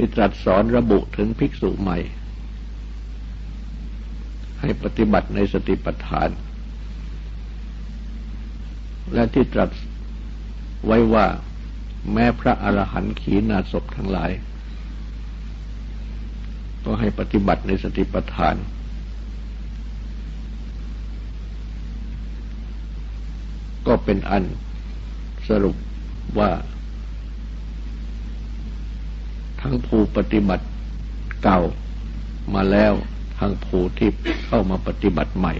ที่ตรัสสอนระบุถึงภิกษุใหม่ ให้ปฏิบัติในสติปัฏฐาน และที่ตรัสไว้ว่าแม้พระอรหันต์ขีณาศพทั้งหลาย ก็ให้ปฏิบัติในสติปัฏฐาน ก็เป็นอันสรุปว่า ทั้งผู้ปฏิบัติเก่ามาแล้วทั้งผู้ที่เข้ามาปฏิบัติใหม่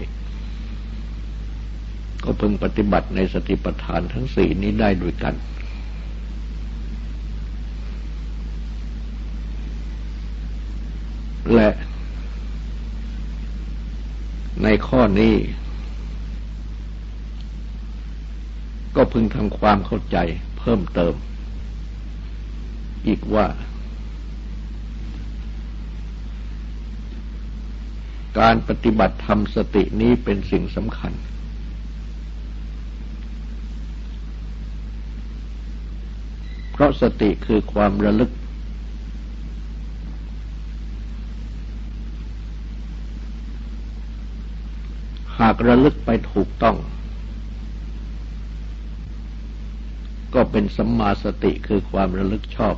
ก็พึงปฏิบัติในสติปัฏฐานทั้งสี่นี้ได้ด้วยกัน และในข้อนี้ ก็พึงทำความเข้าใจเพิ่มเติม อีกว่า การปฏิบัติธรรมสตินี้เป็นสิ่งสำคัญ เพราะสติคือความระลึก หากระลึกไปถูกต้อง ก็เป็นสัมมาสติคือความระลึกชอบ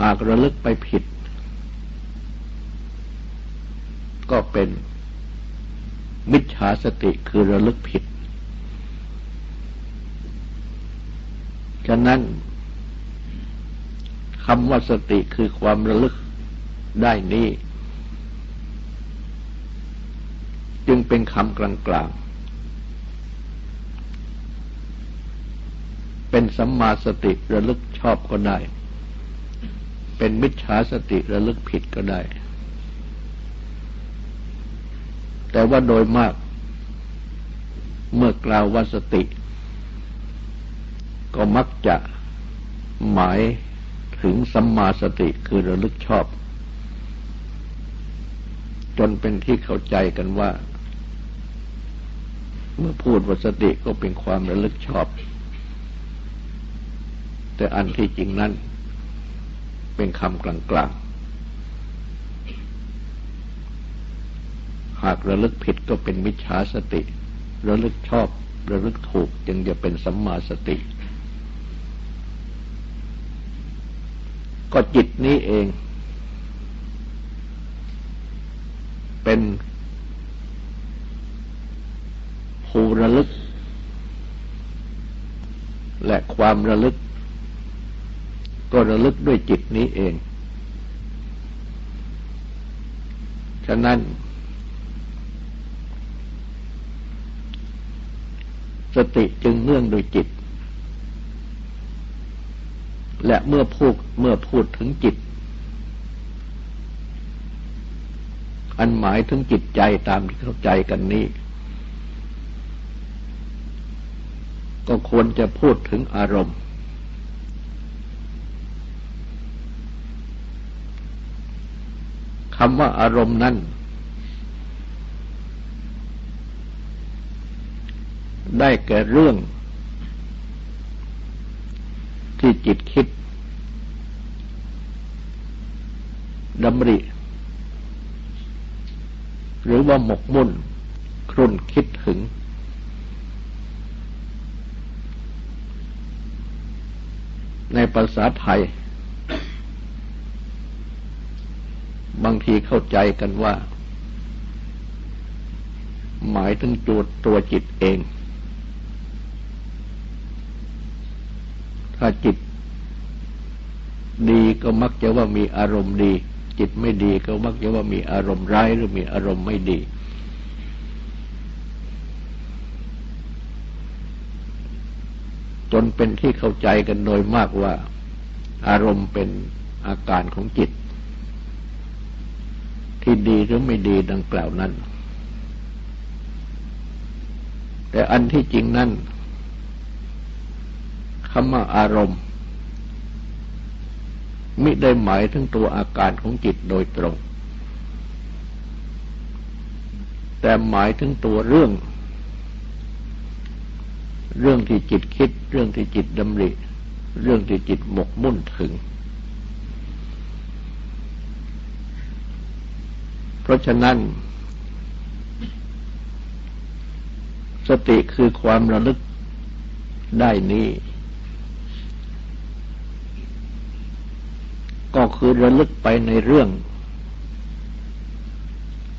หากระลึกไปผิด ก็เป็นมิจฉาสติคือระลึกผิด ฉะนั้นคำว่าสติคือความระลึกได้นี้ จึงเป็นคำกลางๆ เป็นสัมมาสติระลึกชอบก็ได้ เป็นมิจฉาสติระลึกผิดก็ได้ แต่ว่าโดยมาก เมื่อกล่าวว่าสติ ก็มักจะหมายถึงสัมมาสติคือระลึกชอบ จนเป็นที่เข้าใจกันว่า เมื่อพูดว่าสติก็เป็นความระลึกชอบ แต่อันที่จริงนั้น เป็นคำกลางๆากระลึกผิดก็เป็นมิจฉาสติ ระลึกชอบระลึกถูกจึงจะเป็นสัมมาสติ ก็จิตนี้เอง เป็นผู้ระลึก และความระลึก ก็ระลึกด้วยจิตนี้เอง ฉะนั้น สติจึงเนื่องโดยจิต และเมื่อพูดเมื่อพูดถึงจิต อันหมายถึงจิตใจตามที่เข้าใจกันนี้ ก็ควรจะพูดถึงอารมณ์ คำว่าอารมณ์นั้น ได้แก่เรื่อง ที่จิตคิดดำริ หรือว่าหมกมุ่น ครุ่นคิดถึง ในภาษาไทย บางทีเข้าใจกันว่า หมายถึงตัวตัวจิตเอง ถ้าจิต ดีก็มักจะว่ามีอารมณ์ดี จิตไม่ดีก็มักจะว่ามีอารมณ์ร้ายหรือมีอารมณ์ไม่ดี จนเป็นที่เข้าใจกันโดยมากว่า อารมณ์เป็นอาการของจิต ที่ดีหรือไม่ดีดังกล่าวนั้น แต่อันที่จริงนั้นำว่าอารมณ์มิได้หมายถึงตัวอาการของจิตโดยตรง แต่หมายถึงตัวเรื่อง เรื่องที่จิตคิด เรื่องที่จิตดำริ เรื่องที่จิตหมกมุ่นถึง เพราะฉะนั้น สติคือความระลึกได้นี้ ก็คือระลึกไปในเรื่อง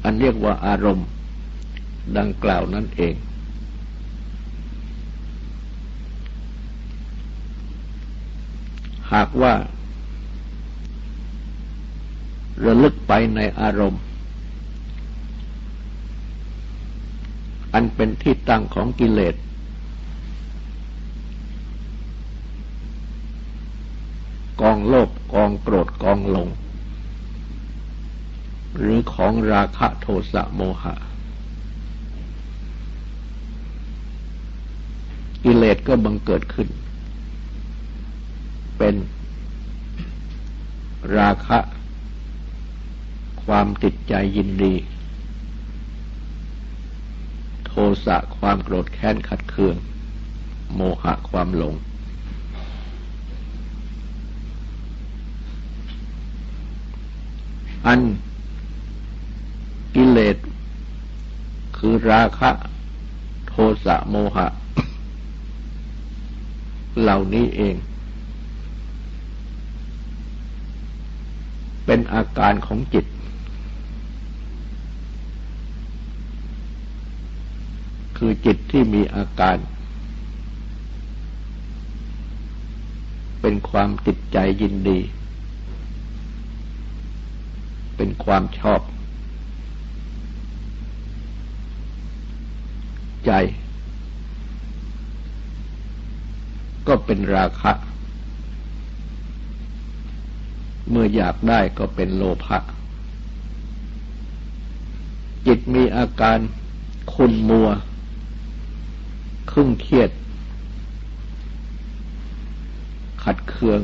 อันเรียกว่าอารมณ์ ดังกล่าวนั่นเอง หากว่า ระลึกไปในอารมณ์ อันเป็นที่ตั้งของกิเลสกองโลภก องโกรธกองหลง หรือของราคะโทสะโมหะ กิเลสก็บังเกิดขึ้น เป็นราคะ ความติดใจยินดี โทสะความโกรธแค้นขัดเคือง โมหะความหลง อันกิเลสคือราคะ โทสะโมหะ เหล่านี้เอง เป็นอาการของจิต คือจิตที่มีอาการ เป็นความติดใจยินดี เป็นความชอบ ใจ ก็เป็นราคะ เมื่ออยากได้ก็เป็นโลภะจิตมีอาการคุนมัวครึ่งเครียด ขัดเคือง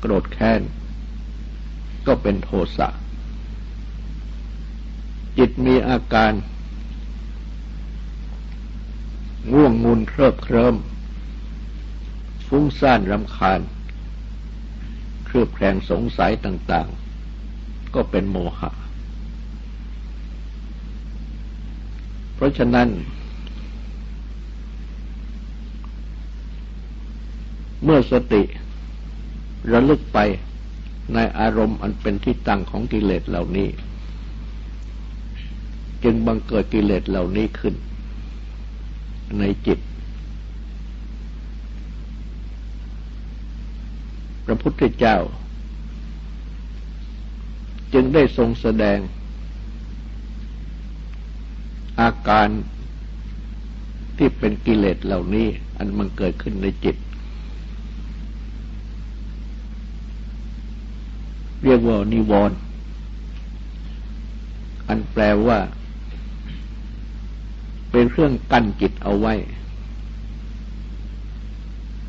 โกรธแค้น ก็เป็นโทสะ จิตมีอาการง่วงงุนเคริบเคริมฟุ้งซ่านรำคาญ เครือบแคลงสงสัยต่าง ๆ ก็เป็นโมหะ เพราะฉะนั้น เมื่อสติระลึกไป ในอารมณ์อันเป็นที่ตั้งของกิเลสเหล่านี้ จึงบังเกิดกิเลสเหล่านี้ขึ้น ในจิต พระพุทธเจ้า จึงได้ทรงแสดง อาการที่เป็นกิเลสเหล่านี้ อันมันเกิดขึ้นในจิต เรียกว่านิวรณ์อันแปลว่า เป็นเครื่องกั้นจิตเอาไว้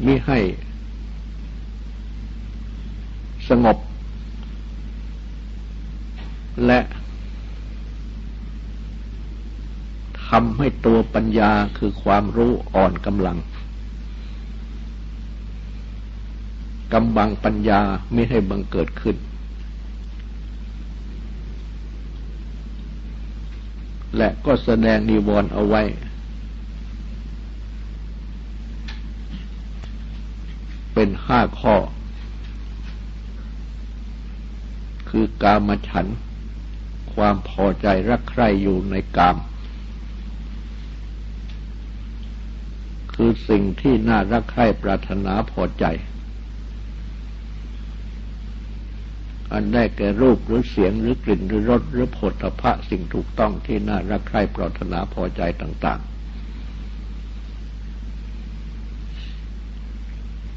มิให้ สงบ และทำให้ตัวปัญญาคือความรู้อ่อนกำลังกำบังปัญญาไม่ให้บังเกิดขึ้น และก็แสดงนิวรณ์เอาไว้ เป็นห้าข้อ คือกามฉัน ความพอใจรักใคร่อยู่ในกาม คือสิ่งที่น่ารักใคร่ปรารถนาพอใจ อันได้แก่รูปหรือเสียงหรือกลิ่นหรือรสหรือผลพระสิ่งถูกต้องที่น่ารักใคร่ปรารถนาพอใจต่าง ๆ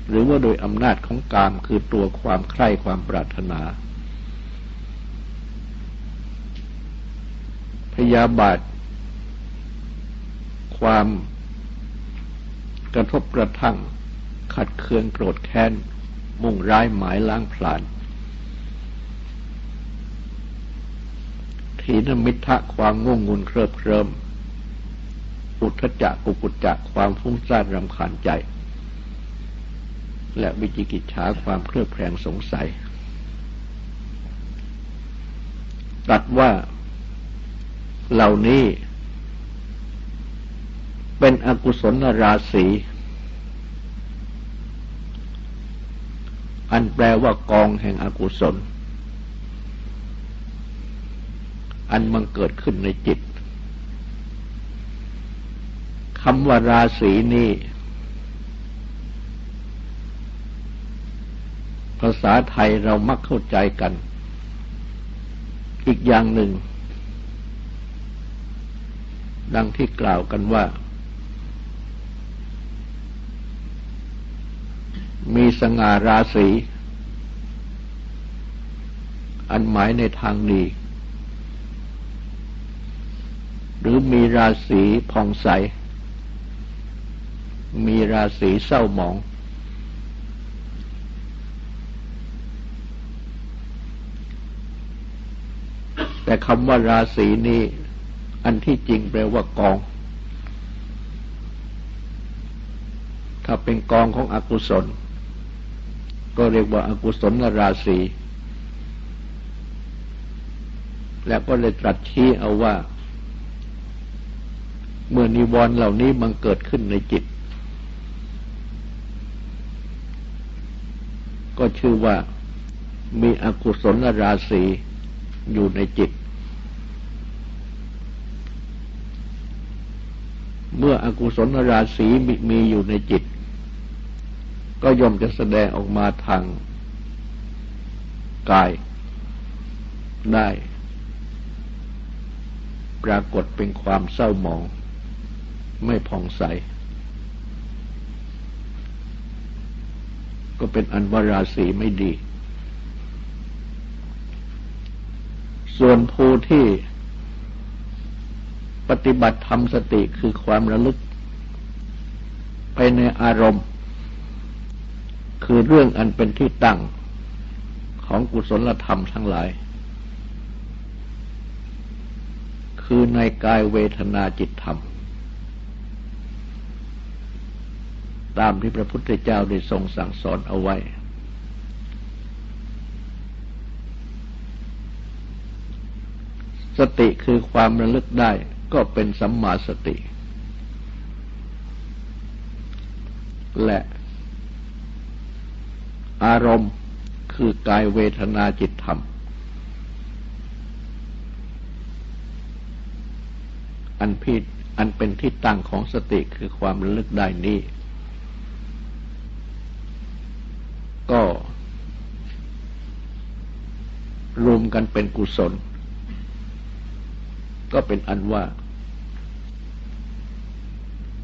หรือว่าโดยอำนาจของกามคือตัวความใคร่ความปรารถนา พยาบาท ความกระทบกระทั่ง ขัดเคืองโกรธแค้น มุ่งร้ายหมายล้างผลาญ ทีนมิทะความง่วงงุนเคริบเคริมอุทธจักกุกุจจะความฟุ้งซ่านรำคาญใจ และวิจิกิจฉาความเครือบแคลงสงสัยตัดว่าเหล่านี้ เป็นอกุศลราศีอันแปลว่ากองแห่งอกุศล อันมันเกิดขึ้นในจิตคำว่าราศีนี้ ภาษาไทยเรามักเข้าใจกัน อีกอย่างหนึ่ง ดังที่กล่าวกันว่า มีสง่าราศีอันหมายในทางดี หรือมีราศีผ่องใส มีราศีเศร้าหมอง แต่คำว่าราศีนี้ อันที่จริงแปลว่ากอง ถ้าเป็นกองของอกุศล ก็เรียกว่าอากุศลราศีแล้วก็เลยตรัสชี้เอาว่า เมื่อนิวรณ์เหล่านี้มันเกิดขึ้นในจิต ก็ชื่อว่ามีอกุศลราศีอยู่ในจิต เมื่ออกุศลราศีมีอยู่ในจิต ก็ย่อมจะแสดงออกมาทางกายได้ ปรากฏเป็นความเศร้าหมอง ไม่ผ่องใส ก็เป็นอันวราศีไม่ดี ส่วนผู้ที่ปฏิบัติธรรมสติคือความระลึก ไปในอารมณ์ คือเรื่องอันเป็นที่ตั้งของกุศลธรรมทั้งหลาย คือในกายเวทนาจิตธรรม ตามที่พระพุทธเจ้าได้ทรงสั่งสอนเอาไว้ สติคือความระลึกได้ก็เป็นสัมมาสติ และอารมณ์คือกายเวทนาจิตธรรม อันพิอันเป็นที่ตั้งของสติคือความระลึกได้นี้ ก็รวมกันเป็นกุศล ก็เป็นอันว่า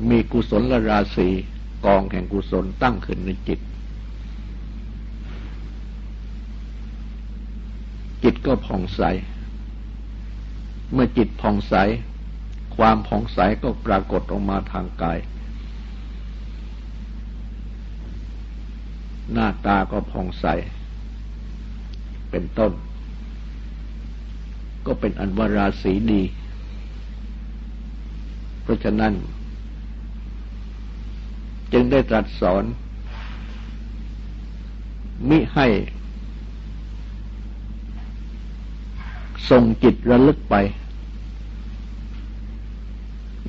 มีกุศลราศีกองแห่งกุศลตั้งขึ้นในจิต จิตก็ผ่องใส เมื่อจิตผ่องใส ความผ่องใสก็ปรากฏออกมาทางกาย หน้าตาก็ผ่องใส เป็นต้น ก็เป็นอันวาราศีดี เพราะฉะนั้น จึงได้ตรัสสอน มิให้ส่งจิตระลึกไป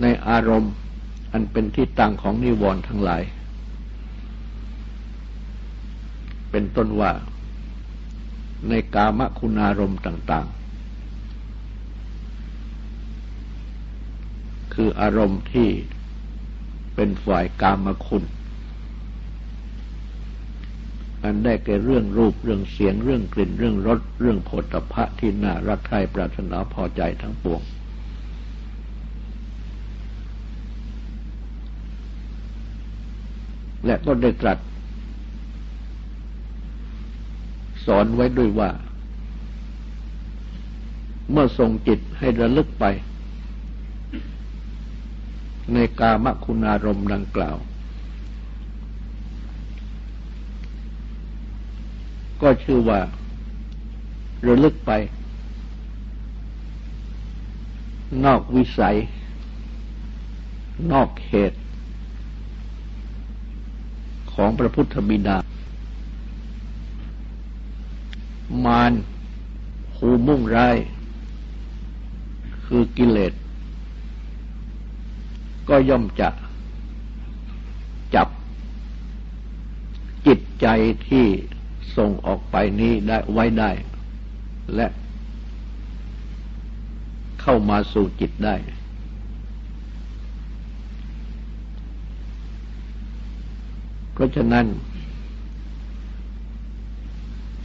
ในอารมณ์อันเป็นที่ตั้งของนิวรณ์ทั้งหลาย เป็นต้นว่า ในกามคุณอารมณ์ต่าง ๆ คืออารมณ์ที่เป็นฝ่ายกามคุณอันได้แก่เรื่องรูปเรื่องเสียงเรื่องกลิ่นเรื่องรสเรื่องโผฏฐะที่น่ารักใคร่ปรารถนาพอใจทั้งปวง และก็ได้ตรัส สอนไว้ด้วยว่า เมื่อทรงจิตให้ระลึกไป ในกามคุณอารมณ์ดังกล่าว ก็ชื่อว่า ระลึกไป นอกวิสัย นอกเขตของพระพุทธบิดา มารหูมุ่งร้าย คือกิเลส ก็ย่อมจะจับจิตใจที่ส่งออกไปนี้ได้ไว้ได้ และเข้ามาสู่จิตได้ เพราะฉะนั้น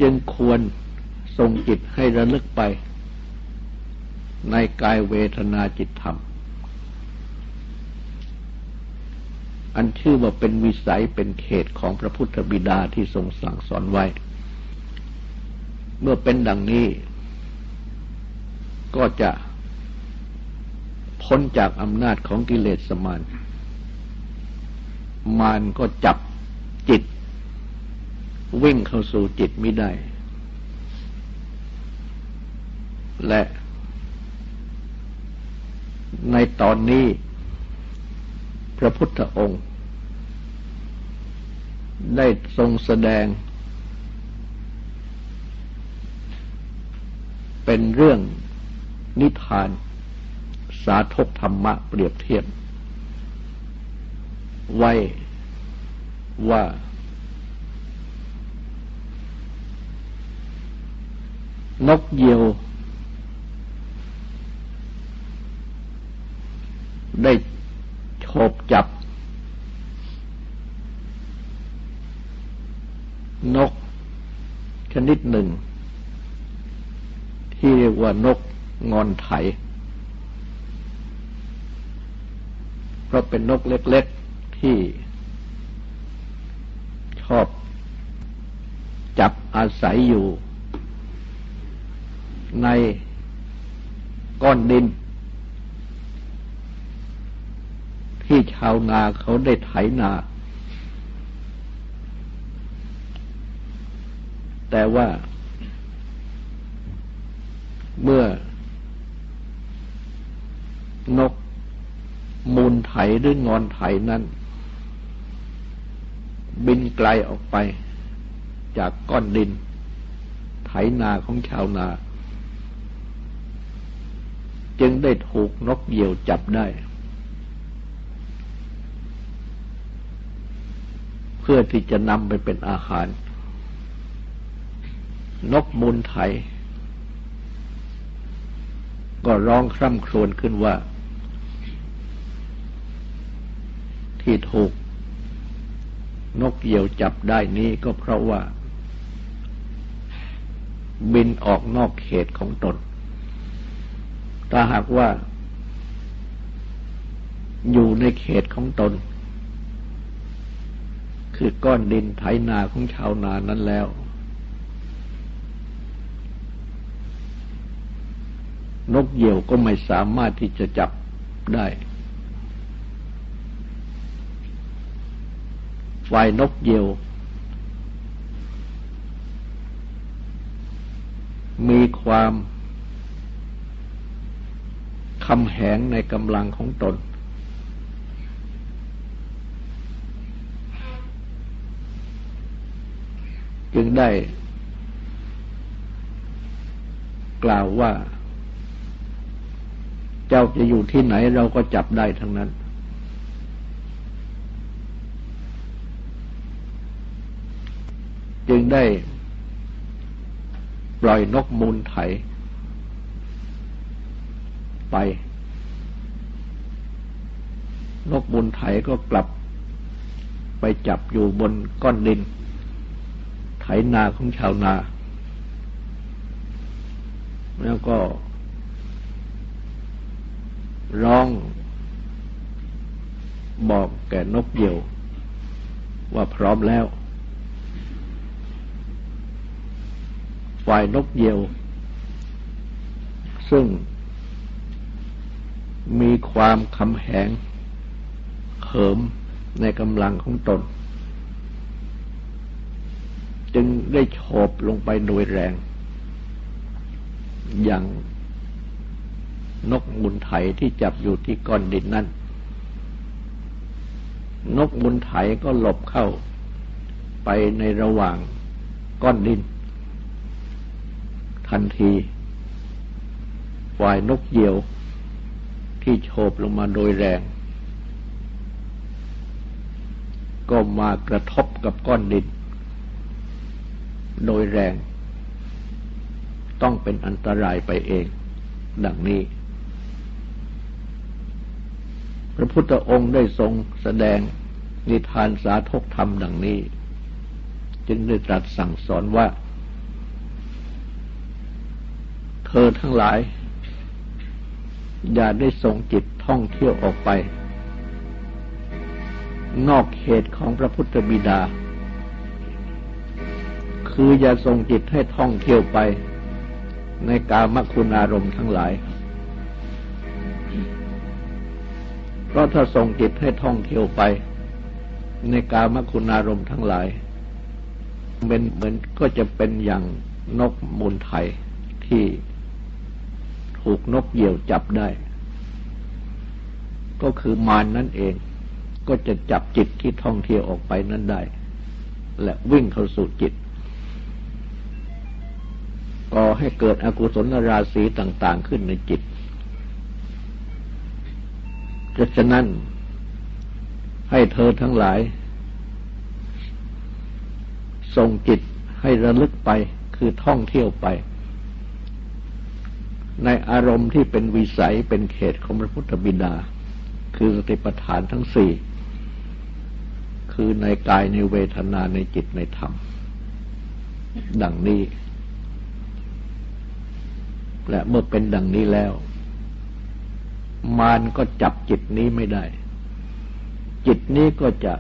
จึงควร ส่งจิตให้ระลึกไป ในกายเวทนาจิตธรรม อันชื่อว่าเป็นวิสัยเป็นเขตของพระพุทธบิดาที่ทรงสั่งสอนไว้ เมื่อเป็นดังนี้ ก็จะพ้นจากอำนาจของกิเลสมาน มานก็จับจิต วิ่งเข้าสู่จิตไม่ได้ และในตอนนี้ พระพุทธองค์ ได้ทรงแสดง เป็นเรื่องนิทาน สาธกธรรมะเปรียบเทียบ ไว้ว่า นกเหยี่ยว ได้โฉบจับ นกชนิดหนึ่ง ที่เรียกว่านกงอนไถ เพราะเป็นนกเล็กๆที่ชอบจับอาศัยอยู่ในก้อนดิน ที่ ชาวนาเขาได้ไถนา แต่ว่าเมื่อนกมูลไถหรืองอนไถนั้น บินไกลออกไป จากก้อนดิน ไถนาของชาวนา จึงได้ถูกนกเหยี่ยวจับได้ พื่อที่จะนำไปเป็นอาหาร นกมูลไถก็ร้องคร่ำครวญขึ้นว่า ที่ถูก นกเหยี่ยวจับได้นี้ก็เพราะว่า บินออกนอกเขตของตน ถ้าหากว่า อยู่ในเขตของตน คือก้อนดินไถนาของชาวนานั้นแล้ว นกเหยี่ยวก็ไม่สามารถที่จะจับได้ ฝ่ายนกเหยี่ยว มีความคำแหงในกำลังของตน ได้ กล่าวว่า เจ้าจะอยู่ที่ไหนเราก็จับได้ทั้งนั้น จึงได้ ปล่อยนกมูลไถ ไป นกมูลไถก็กลับไปจับอยู่บนก้อนดิน ถนาของชาวนา แล้วก็ ร้องบอกแก่นกเหยี่ยว ว่าพร้อมแล้ว ฝ่ายนกเหยี่ยว ซึ่งมีความคำแหงเขิมในกำลังของตน จึง ได้โฉบลงไปโดยแรง อย่างนกมุนไถที่จับอยู่ที่ก้อนดินนั่น นกมุนไถก็หลบเข้าไปในระหว่างก้อนดิน ทันทีฝ่ายนกเหยี่ยวที่โฉบลงมาโดยแรง ก็มากระทบกับก้อนดิน โดยแรง ต้องเป็นอันตรายไปเอง ดังนี้ พระพุทธองค์ได้ทรงแสดงนิทานสาธกธรรมดังนี้ จึงได้ตรัสสั่งสอนว่า เธอทั้งหลาย อย่าได้ส่งจิตท่องเที่ยวออกไป นอกเขตของพระพุทธบิดา คืออย่าส่งจิตให้ท่องเที่ยวไปในกามคุณอารมณ์ทั้งหลาย เพราะถ้าส่งจิตให้ท่องเที่ยวไป ในกามคุณอารมณ์ทั้งหลาย เป็นเหมือนก็จะเป็นอย่างนกมูลไทยที่ถูกนกเหยี่ยวจับได้ ก็คือมานนั่นเอง ก็จะจับจิตที่ท่องเที่ยวออกไปนั้นได้ และวิ่งเข้าสู่จิต ก่อให้เกิดอกุศลราศีต่าง ๆ ขึ้นในจิตฉะนั้น ให้เธอทั้งหลาย ส่งจิตให้ระลึกไปคือท่องเที่ยวไป ในอารมณ์ที่เป็นวิสัยเป็นเขตของพระพุทธบิดา คือสติปัฏฐานทั้งสี่ คือในกายในเวทนาในจิตในธรรม ดังนี้ และเมื่อเป็นดังนี้แล้ว มารก็จับจิตนี้ไม่ได้ จิตนี้ก็จะ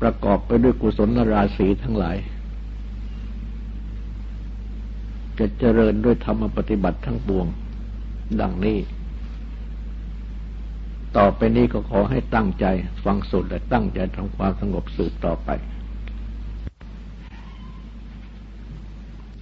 ประกอบไปด้วยกุศลราศีทั้งหลาย จะเจริญด้วยธรรมปฏิบัติทั้งปวง ดังนี้ ต่อไปนี้ก็ขอให้ตั้งใจ ฟังสุดและตั้งใจทำความสงบสืบต่อไป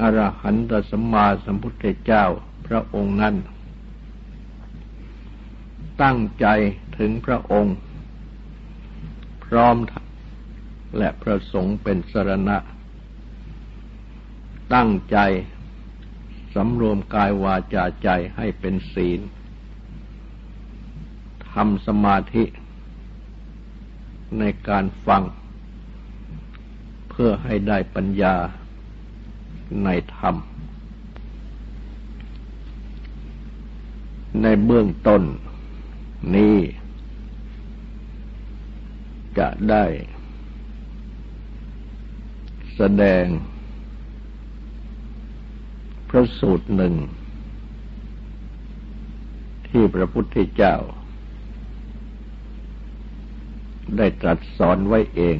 อรหันตสัมมาสัมพุทธเจ้าพระองค์นั้น ตั้งใจถึงพระองค์ พร้อมและประสงค์เป็นสรณะ ตั้งใจสำรวมกายวาจาใจให้เป็นศีลทำสมาธิในการฟัง เพื่อให้ได้ปัญญา ในธรรม ในเบื้องต้นนี้ จะได้ แสดง พระสูตรหนึ่ง ที่พระพุทธเจ้า ได้ตรัสสอนไว้เอง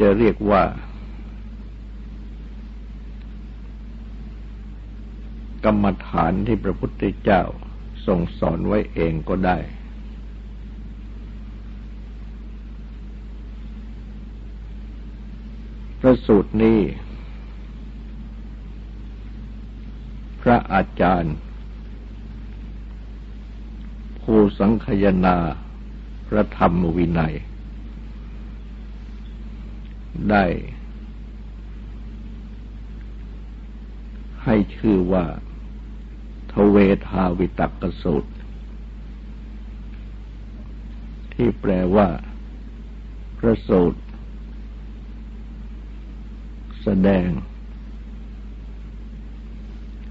จะเรียกว่า กรรมฐานที่พระพุทธเจ้าทรงสอนไว้เองก็ได้ พระสูตรนี้ พระอาจารย์ผู้สังคยนาพระธรรมวินัย ได้ ให้ชื่อว่า ทเวทาวิตักสูตร ที่แปลว่า พระสูตร แสดง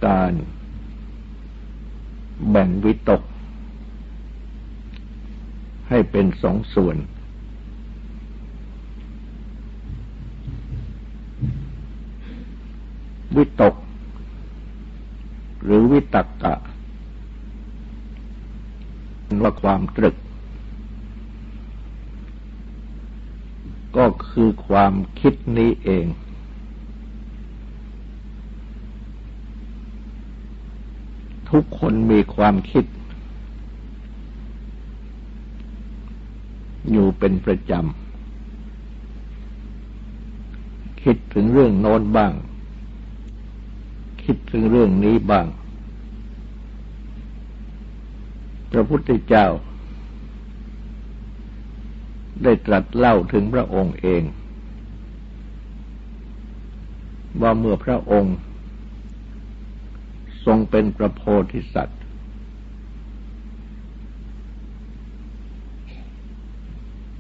การแบ่งวิตก ให้เป็นสองส่วน วิตก หรือวิตกกะว่าความตรึก ก็คือความคิดนี้เอง ทุกคนมีความคิด อยู่เป็นประจำคิดถึงเรื่องโน้นบ้าง คิดถึงเรื่องนี้บ้าง พระพุทธเจ้า ได้ตรัสเล่าถึงพระองค์เอง ว่าเมื่อพระองค์ ทรงเป็นพระโพธิสัตว์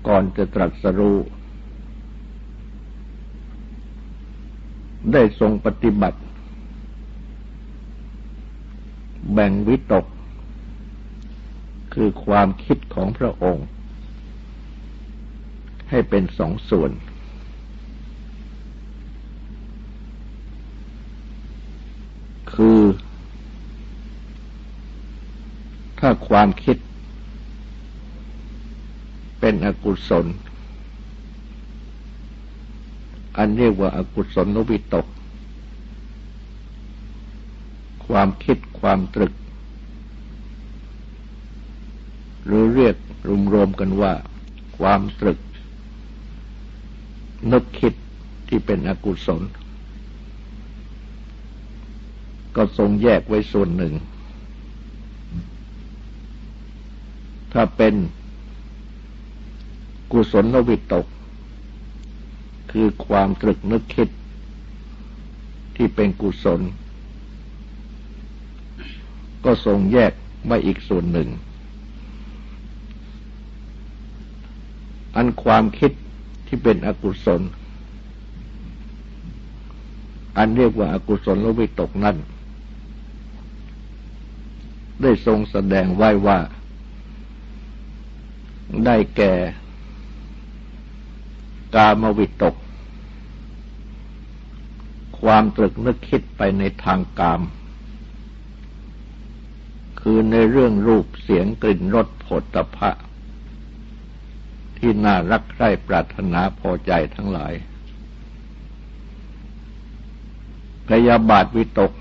ก่อนจะตรัสรู้ได้ทรงปฏิบัติ แบ่งวิตก คือความคิดของพระองค์ ให้เป็นสองส่วน คือ ถ้าความคิด เป็นอกุศล อันเรียกว่าอากุศลนวิตก ความคิดความตรึก หรือเรียกรวมๆกันว่า ความตรึก นึกคิดที่เป็นอกุศล ก็ทรงแยกไว้ส่วนหนึ่ง ถ้าเป็นกุศลนวิตก คือความตรึกนึกคิดที่เป็นกุศล ก็ทรงแยกไว้อีกส่วนหนึ่ง อันความคิดที่เป็นอกุศล อันเรียกว่าอากุศลลวิตกนั้นได้ทรงแสดงไว้ว่า ได้แก่ กามวิตก ความตรึกนึกคิดไปในทางกาม คือในเรื่องรูปเสียงกลิ่นรสผลตภะที่น่ารักใคร่ปรารถนาพอใจทั้งหลายพยาบาทวิตก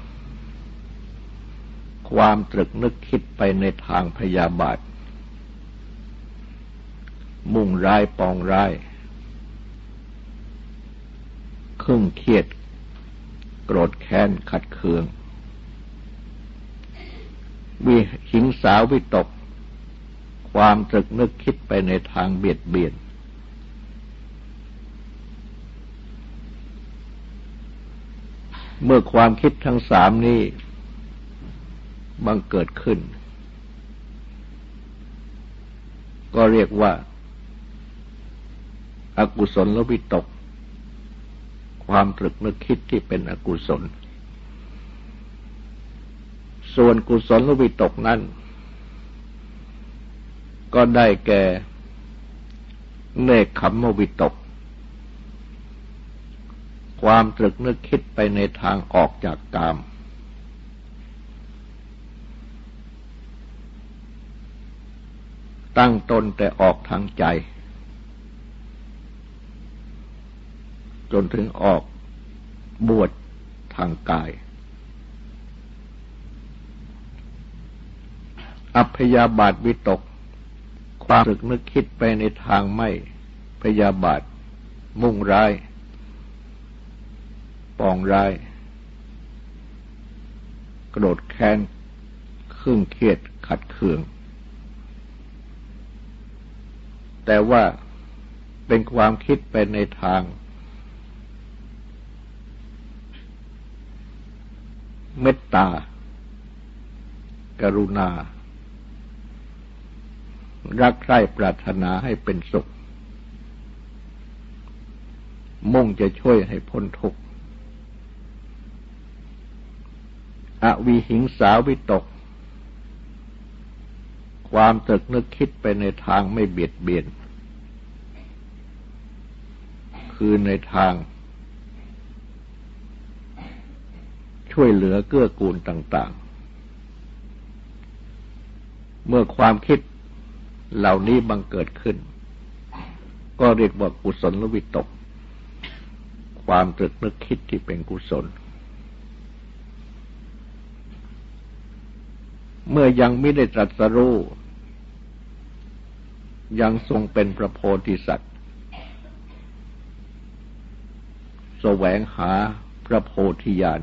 ความตรึกนึกคิดไปในทางพยาบาท มุ่งร้ายปองร้ายครึ่งเครียด โกรธแค้นขัดเคือง วิหิงสาวิตก ความตรึกนึกคิดไปในทางเบียดเบียน เมื่อความคิดทั้งสามนี้บังเกิดขึ้น ก็เรียกว่าอากุศลลวิตก ความตรึกนึกคิดที่เป็นอกุศล ส่วนกุศลวิตกนั้น ก็ได้แก่เนคขมวิตก ความตรึกนึกคิดไปในทางออกจากกาม ตั้งตนแต่ออกทางใจ จนถึงออกบวชทางกาย อัพยาบาทวิตก ความรึกนึกคิดไปในทางไม่พยาบาท มุ่งร้าย ปองร้าย กรธแค้นครึ่งเครียดขัดเคือง แต่ว่าเป็นความคิดไปในทาง เมตตากรุณา รักใคร่ปรารถนาให้เป็นสุข มุ่งจะช่วยให้พ้นทุกข์ อวิหิงสาวิตก ความตรึกนึกคิดไปในทางไม่เบียดเบียน คือในทาง ช่วยเหลือเกื้อกูลต่าง ๆ เมื่อความคิด เหล่านี้บังเกิดขึ้น ก็เรียกว่ากุศลวิตก ความตรึกนึกคิดที่เป็นกุศล เมื่อยังไม่ได้ตรัสรู้ ยังทรงเป็นพระโพธิสัตว์แสวงหาพระโพธิญาณ